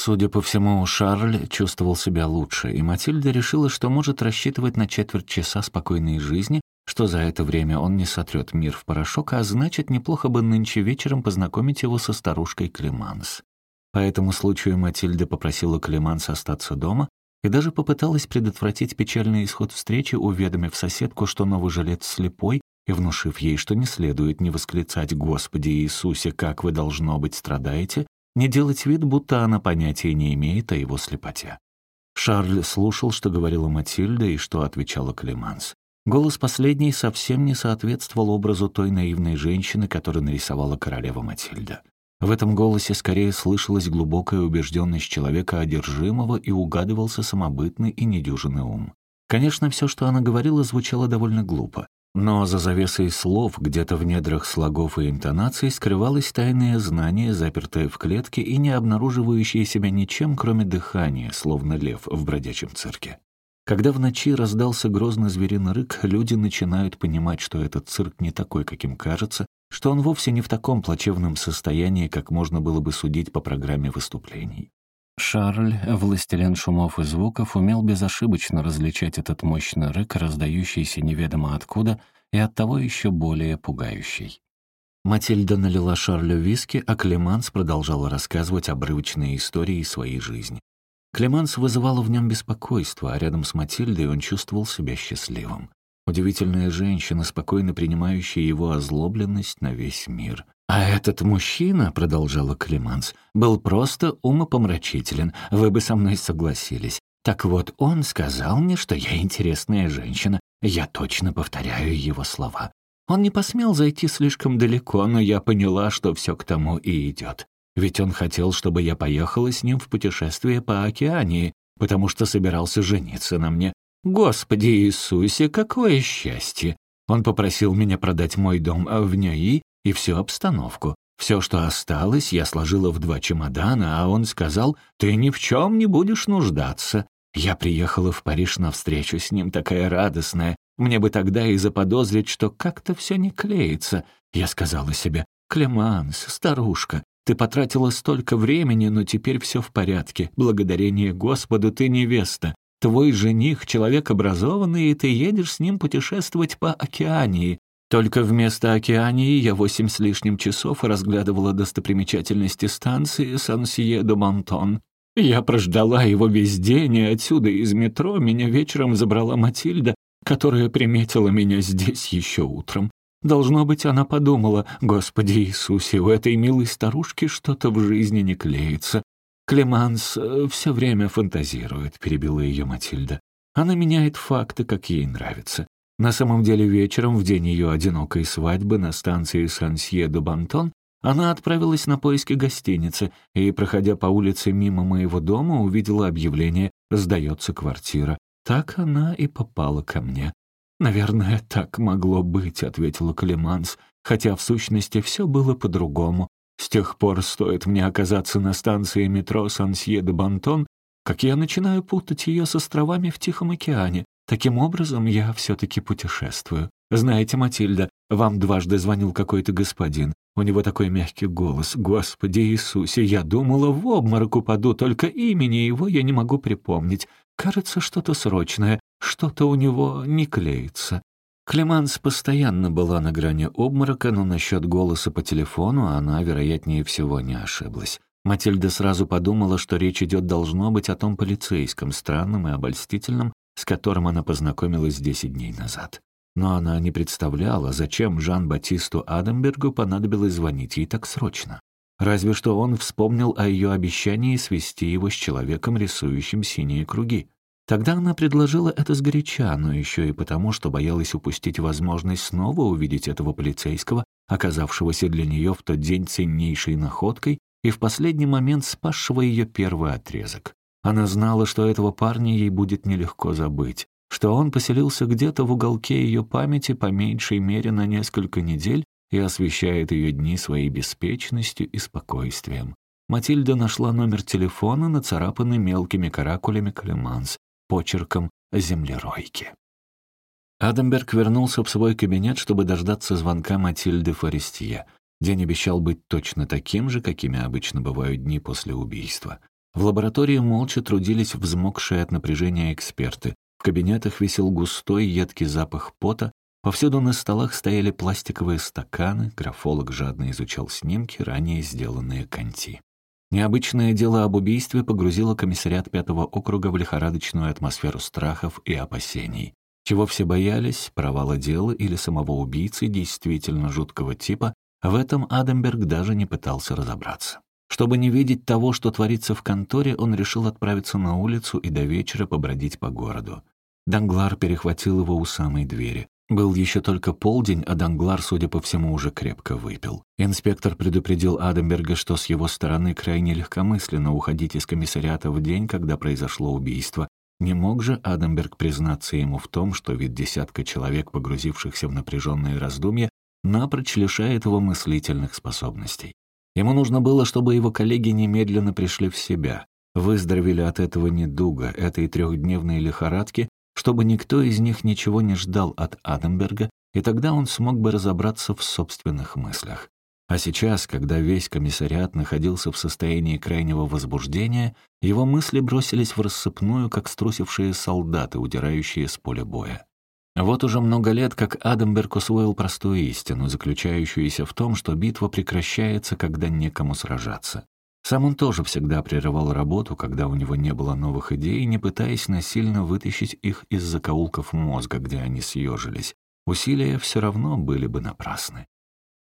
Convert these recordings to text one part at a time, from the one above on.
Судя по всему, Шарль чувствовал себя лучше, и Матильда решила, что может рассчитывать на четверть часа спокойной жизни, что за это время он не сотрет мир в порошок, а значит, неплохо бы нынче вечером познакомить его со старушкой Клеманс. По этому случаю Матильда попросила Клеманс остаться дома и даже попыталась предотвратить печальный исход встречи, уведомив соседку, что новый жилец слепой, и внушив ей, что не следует не восклицать «Господи Иисусе, как вы, должно быть, страдаете», не делать вид, будто она понятия не имеет о его слепоте. Шарль слушал, что говорила Матильда и что отвечала Клеманс. Голос последней совсем не соответствовал образу той наивной женщины, которую нарисовала королева Матильда. В этом голосе скорее слышалась глубокая убежденность человека одержимого и угадывался самобытный и недюжинный ум. Конечно, все, что она говорила, звучало довольно глупо. Но за завесой слов, где-то в недрах слогов и интонаций, скрывалось тайное знание, запертое в клетке и не обнаруживающее себя ничем, кроме дыхания, словно лев в бродячем цирке. Когда в ночи раздался грозный звериный рык, люди начинают понимать, что этот цирк не такой, каким кажется, что он вовсе не в таком плачевном состоянии, как можно было бы судить по программе выступлений. Шарль, властелин шумов и звуков, умел безошибочно различать этот мощный рык, раздающийся неведомо откуда, и оттого еще более пугающий. Матильда налила Шарлю виски, а Клеманс продолжала рассказывать обрывочные истории своей жизни. Клеманс вызывала в нем беспокойство, а рядом с Матильдой он чувствовал себя счастливым. Удивительная женщина, спокойно принимающая его озлобленность на весь мир. «А этот мужчина, — продолжала Климанс, — был просто умопомрачителен, вы бы со мной согласились. Так вот, он сказал мне, что я интересная женщина. Я точно повторяю его слова. Он не посмел зайти слишком далеко, но я поняла, что все к тому и идет. Ведь он хотел, чтобы я поехала с ним в путешествие по океании, потому что собирался жениться на мне. Господи Иисусе, какое счастье! Он попросил меня продать мой дом в НЯИ и всю обстановку. Все, что осталось, я сложила в два чемодана, а он сказал, «Ты ни в чем не будешь нуждаться». Я приехала в Париж на встречу с ним, такая радостная. Мне бы тогда и заподозрить, что как-то все не клеится. Я сказала себе, «Клеманс, старушка, ты потратила столько времени, но теперь все в порядке. Благодарение Господу ты невеста. Твой жених — человек образованный, и ты едешь с ним путешествовать по океании. Только вместо океании я восемь с лишним часов разглядывала достопримечательности станции Сан-Сие-де-Монтон. Я прождала его весь день, и отсюда из метро меня вечером забрала Матильда, которая приметила меня здесь еще утром. Должно быть, она подумала, «Господи Иисусе, у этой милой старушки что-то в жизни не клеится. «Клеманс э, все время фантазирует», — перебила ее Матильда. «Она меняет факты, как ей нравится. На самом деле вечером, в день ее одинокой свадьбы на станции Сансье-де-Бантон, она отправилась на поиски гостиницы и, проходя по улице мимо моего дома, увидела объявление «Сдается квартира». Так она и попала ко мне. «Наверное, так могло быть», — ответила Клеманс, хотя в сущности все было по-другому. С тех пор стоит мне оказаться на станции метро Сансье-де-Бантон, как я начинаю путать ее с островами в Тихом океане. Таким образом, я все-таки путешествую. Знаете, Матильда, вам дважды звонил какой-то господин. У него такой мягкий голос. Господи Иисусе, я думала, в обморок упаду, только имени его я не могу припомнить. Кажется, что-то срочное, что-то у него не клеится. Клеманс постоянно была на грани обморока, но насчет голоса по телефону она, вероятнее всего, не ошиблась. Матильда сразу подумала, что речь идет должно быть о том полицейском, странном и обольстительном, с которым она познакомилась 10 дней назад. Но она не представляла, зачем Жан-Батисту Адамбергу понадобилось звонить ей так срочно. Разве что он вспомнил о ее обещании свести его с человеком, рисующим синие круги. Тогда она предложила это сгоряча, но еще и потому, что боялась упустить возможность снова увидеть этого полицейского, оказавшегося для нее в тот день ценнейшей находкой и в последний момент спасшего ее первый отрезок. Она знала, что этого парня ей будет нелегко забыть, что он поселился где-то в уголке ее памяти по меньшей мере на несколько недель и освещает ее дни своей беспечностью и спокойствием. Матильда нашла номер телефона, нацарапанный мелкими каракулями Клеманс, почерком землеройки. Адамберг вернулся в свой кабинет, чтобы дождаться звонка Матильды Форестье. День обещал быть точно таким же, какими обычно бывают дни после убийства. В лаборатории молча трудились взмокшие от напряжения эксперты. В кабинетах висел густой, едкий запах пота, повсюду на столах стояли пластиковые стаканы, графолог жадно изучал снимки, ранее сделанные Канти. Необычное дело об убийстве погрузило комиссариат Пятого округа в лихорадочную атмосферу страхов и опасений. Чего все боялись, провала дела или самого убийцы действительно жуткого типа, в этом Адамберг даже не пытался разобраться. Чтобы не видеть того, что творится в конторе, он решил отправиться на улицу и до вечера побродить по городу. Данглар перехватил его у самой двери. Был еще только полдень, а Данглар, судя по всему, уже крепко выпил. Инспектор предупредил Адамберга, что с его стороны крайне легкомысленно уходить из комиссариата в день, когда произошло убийство. Не мог же Адамберг признаться ему в том, что вид десятка человек, погрузившихся в напряженные раздумья, напрочь лишает его мыслительных способностей. Ему нужно было, чтобы его коллеги немедленно пришли в себя, выздоровели от этого недуга, этой трехдневной лихорадки, чтобы никто из них ничего не ждал от Адамберга, и тогда он смог бы разобраться в собственных мыслях. А сейчас, когда весь комиссариат находился в состоянии крайнего возбуждения, его мысли бросились в рассыпную, как струсившие солдаты, удирающие с поля боя. Вот уже много лет, как Адамберг усвоил простую истину, заключающуюся в том, что битва прекращается, когда некому сражаться. Сам он тоже всегда прерывал работу, когда у него не было новых идей, не пытаясь насильно вытащить их из закоулков мозга, где они съежились. Усилия все равно были бы напрасны.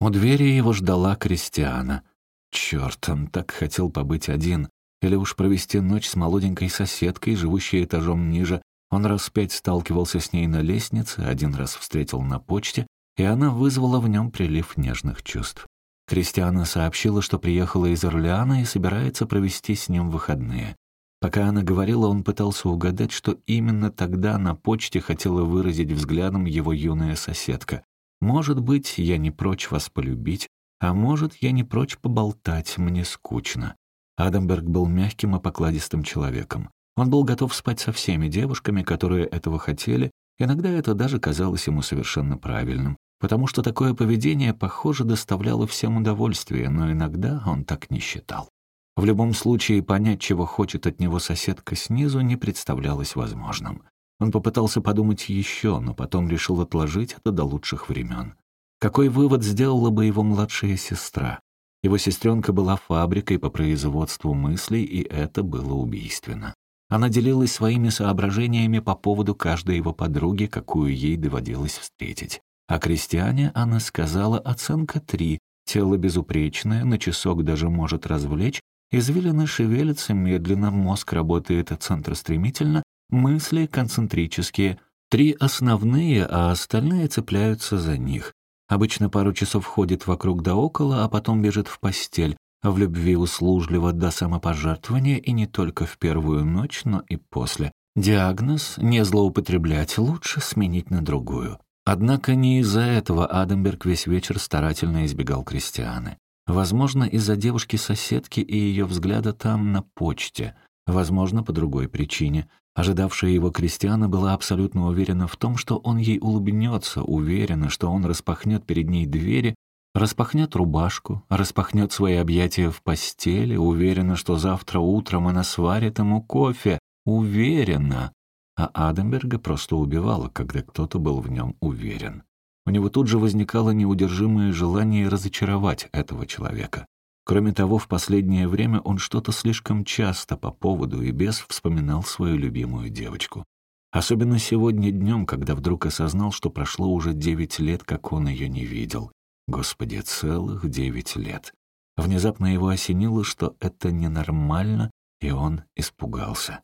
У двери его ждала Кристиана. Черт, он так хотел побыть один, или уж провести ночь с молоденькой соседкой, живущей этажом ниже. Он раз пять сталкивался с ней на лестнице, один раз встретил на почте, и она вызвала в нем прилив нежных чувств. Кристиана сообщила, что приехала из Орлеана и собирается провести с ним выходные. Пока она говорила, он пытался угадать, что именно тогда на почте хотела выразить взглядом его юная соседка. «Может быть, я не прочь вас полюбить, а может, я не прочь поболтать, мне скучно». Адамберг был мягким и покладистым человеком. Он был готов спать со всеми девушками, которые этого хотели, иногда это даже казалось ему совершенно правильным потому что такое поведение, похоже, доставляло всем удовольствие, но иногда он так не считал. В любом случае, понять, чего хочет от него соседка снизу, не представлялось возможным. Он попытался подумать еще, но потом решил отложить это до лучших времен. Какой вывод сделала бы его младшая сестра? Его сестренка была фабрикой по производству мыслей, и это было убийственно. Она делилась своими соображениями по поводу каждой его подруги, какую ей доводилось встретить. О крестьяне она сказала оценка три. Тело безупречное, на часок даже может развлечь, извилины шевелятся медленно, мозг работает центростремительно, мысли концентрические. Три основные, а остальные цепляются за них. Обычно пару часов ходит вокруг да около, а потом бежит в постель. В любви услужливо до самопожертвования и не только в первую ночь, но и после. Диагноз — не злоупотреблять, лучше сменить на другую. Однако не из-за этого Адамберг весь вечер старательно избегал Кристианы. Возможно, из-за девушки-соседки и ее взгляда там, на почте. Возможно, по другой причине. Ожидавшая его Кристиана была абсолютно уверена в том, что он ей улыбнется, уверена, что он распахнет перед ней двери, распахнет рубашку, распахнет свои объятия в постели, уверена, что завтра утром она сварит ему кофе, уверена а Адамберга просто убивало, когда кто-то был в нем уверен. У него тут же возникало неудержимое желание разочаровать этого человека. Кроме того, в последнее время он что-то слишком часто по поводу и без вспоминал свою любимую девочку. Особенно сегодня днем, когда вдруг осознал, что прошло уже девять лет, как он ее не видел. Господи, целых девять лет. Внезапно его осенило, что это ненормально, и он испугался.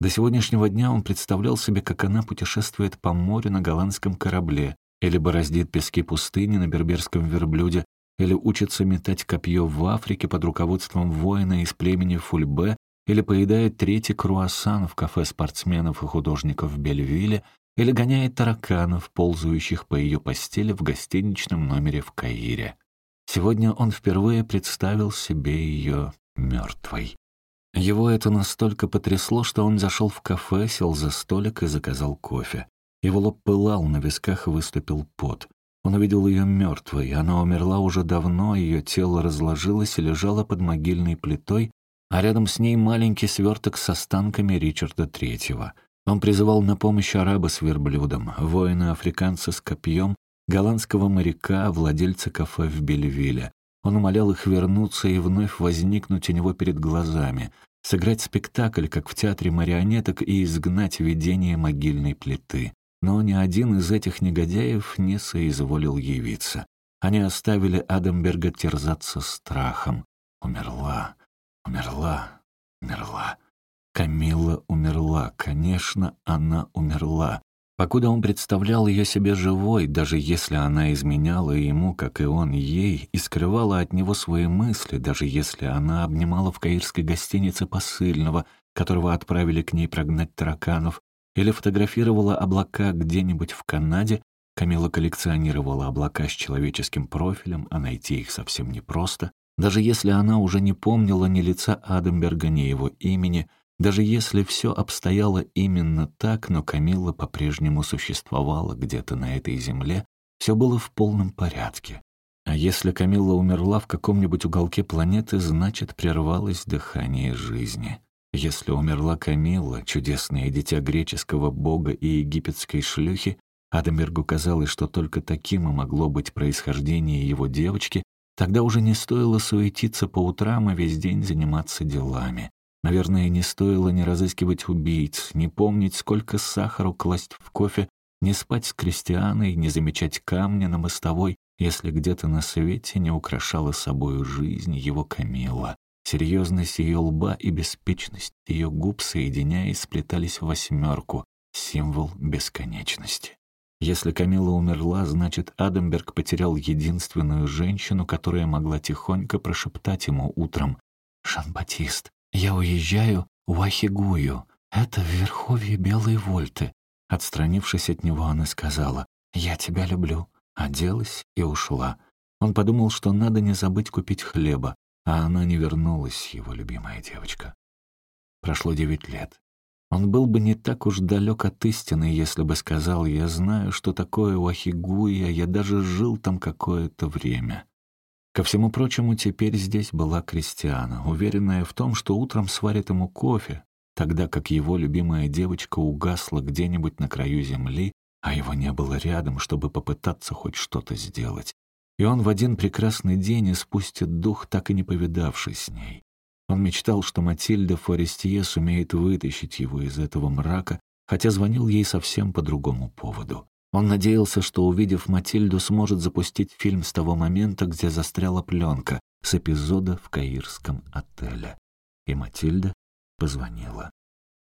До сегодняшнего дня он представлял себе, как она путешествует по морю на голландском корабле, или бороздит пески пустыни на берберском верблюде, или учится метать копье в Африке под руководством воина из племени Фульбе, или поедает третий круассан в кафе спортсменов и художников в Бельвилле, или гоняет тараканов, ползающих по ее постели в гостиничном номере в Каире. Сегодня он впервые представил себе ее мертвой. Его это настолько потрясло, что он зашел в кафе, сел за столик и заказал кофе. Его лоб пылал, на висках выступил пот. Он увидел ее мертвой, она умерла уже давно, ее тело разложилось и лежало под могильной плитой, а рядом с ней маленький сверток с останками Ричарда Третьего. Он призывал на помощь араба с верблюдом, воина-африканца с копьем, голландского моряка, владельца кафе в Бельвилле. Он умолял их вернуться и вновь возникнуть у него перед глазами, сыграть спектакль, как в театре марионеток, и изгнать видение могильной плиты. Но ни один из этих негодяев не соизволил явиться. Они оставили Адамберга терзаться страхом. Умерла. Умерла, умерла. Камила умерла, конечно, она умерла. Покуда он представлял ее себе живой, даже если она изменяла ему, как и он ей, и скрывала от него свои мысли, даже если она обнимала в каирской гостинице посыльного, которого отправили к ней прогнать тараканов, или фотографировала облака где-нибудь в Канаде, Камила коллекционировала облака с человеческим профилем, а найти их совсем непросто, даже если она уже не помнила ни лица Адамберга, ни его имени, даже если все обстояло именно так, но Камилла по-прежнему существовала где-то на этой земле, все было в полном порядке. А если Камилла умерла в каком-нибудь уголке планеты, значит, прервалось дыхание жизни. Если умерла Камилла, чудесное дитя греческого бога и египетской шлюхи, Адамбергу казалось, что только таким и могло быть происхождение его девочки, Тогда уже не стоило суетиться по утрам и весь день заниматься делами. Наверное, не стоило не разыскивать убийц, не помнить, сколько сахару класть в кофе, не спать с крестьяной, не замечать камня на мостовой, если где-то на свете не украшала собою жизнь его Камила. Серьезность ее лба и беспечность ее губ, соединяясь, сплетались в восьмерку, символ бесконечности. Если Камила умерла, значит, Адамберг потерял единственную женщину, которая могла тихонько прошептать ему утром «Жан-Батист, я уезжаю в Ахигую. Это в верховье Белой Вольты». Отстранившись от него, она сказала «Я тебя люблю», оделась и ушла. Он подумал, что надо не забыть купить хлеба, а она не вернулась, его любимая девочка. Прошло девять лет. Он был бы не так уж далек от истины, если бы сказал, «Я знаю, что такое Уахигуя, я даже жил там какое-то время». Ко всему прочему, теперь здесь была Кристиана, уверенная в том, что утром сварит ему кофе, тогда как его любимая девочка угасла где-нибудь на краю земли, а его не было рядом, чтобы попытаться хоть что-то сделать. И он в один прекрасный день испустит дух, так и не повидавшись с ней. Он мечтал, что Матильда Форестье сумеет вытащить его из этого мрака, хотя звонил ей совсем по другому поводу. Он надеялся, что, увидев Матильду, сможет запустить фильм с того момента, где застряла пленка, с эпизода в каирском отеле. И Матильда позвонила.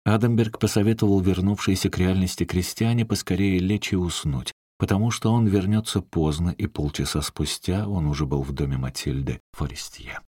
Адамберг посоветовал вернувшейся к реальности крестьяне поскорее лечь и уснуть, потому что он вернется поздно, и полчаса спустя он уже был в доме Матильды Форестье.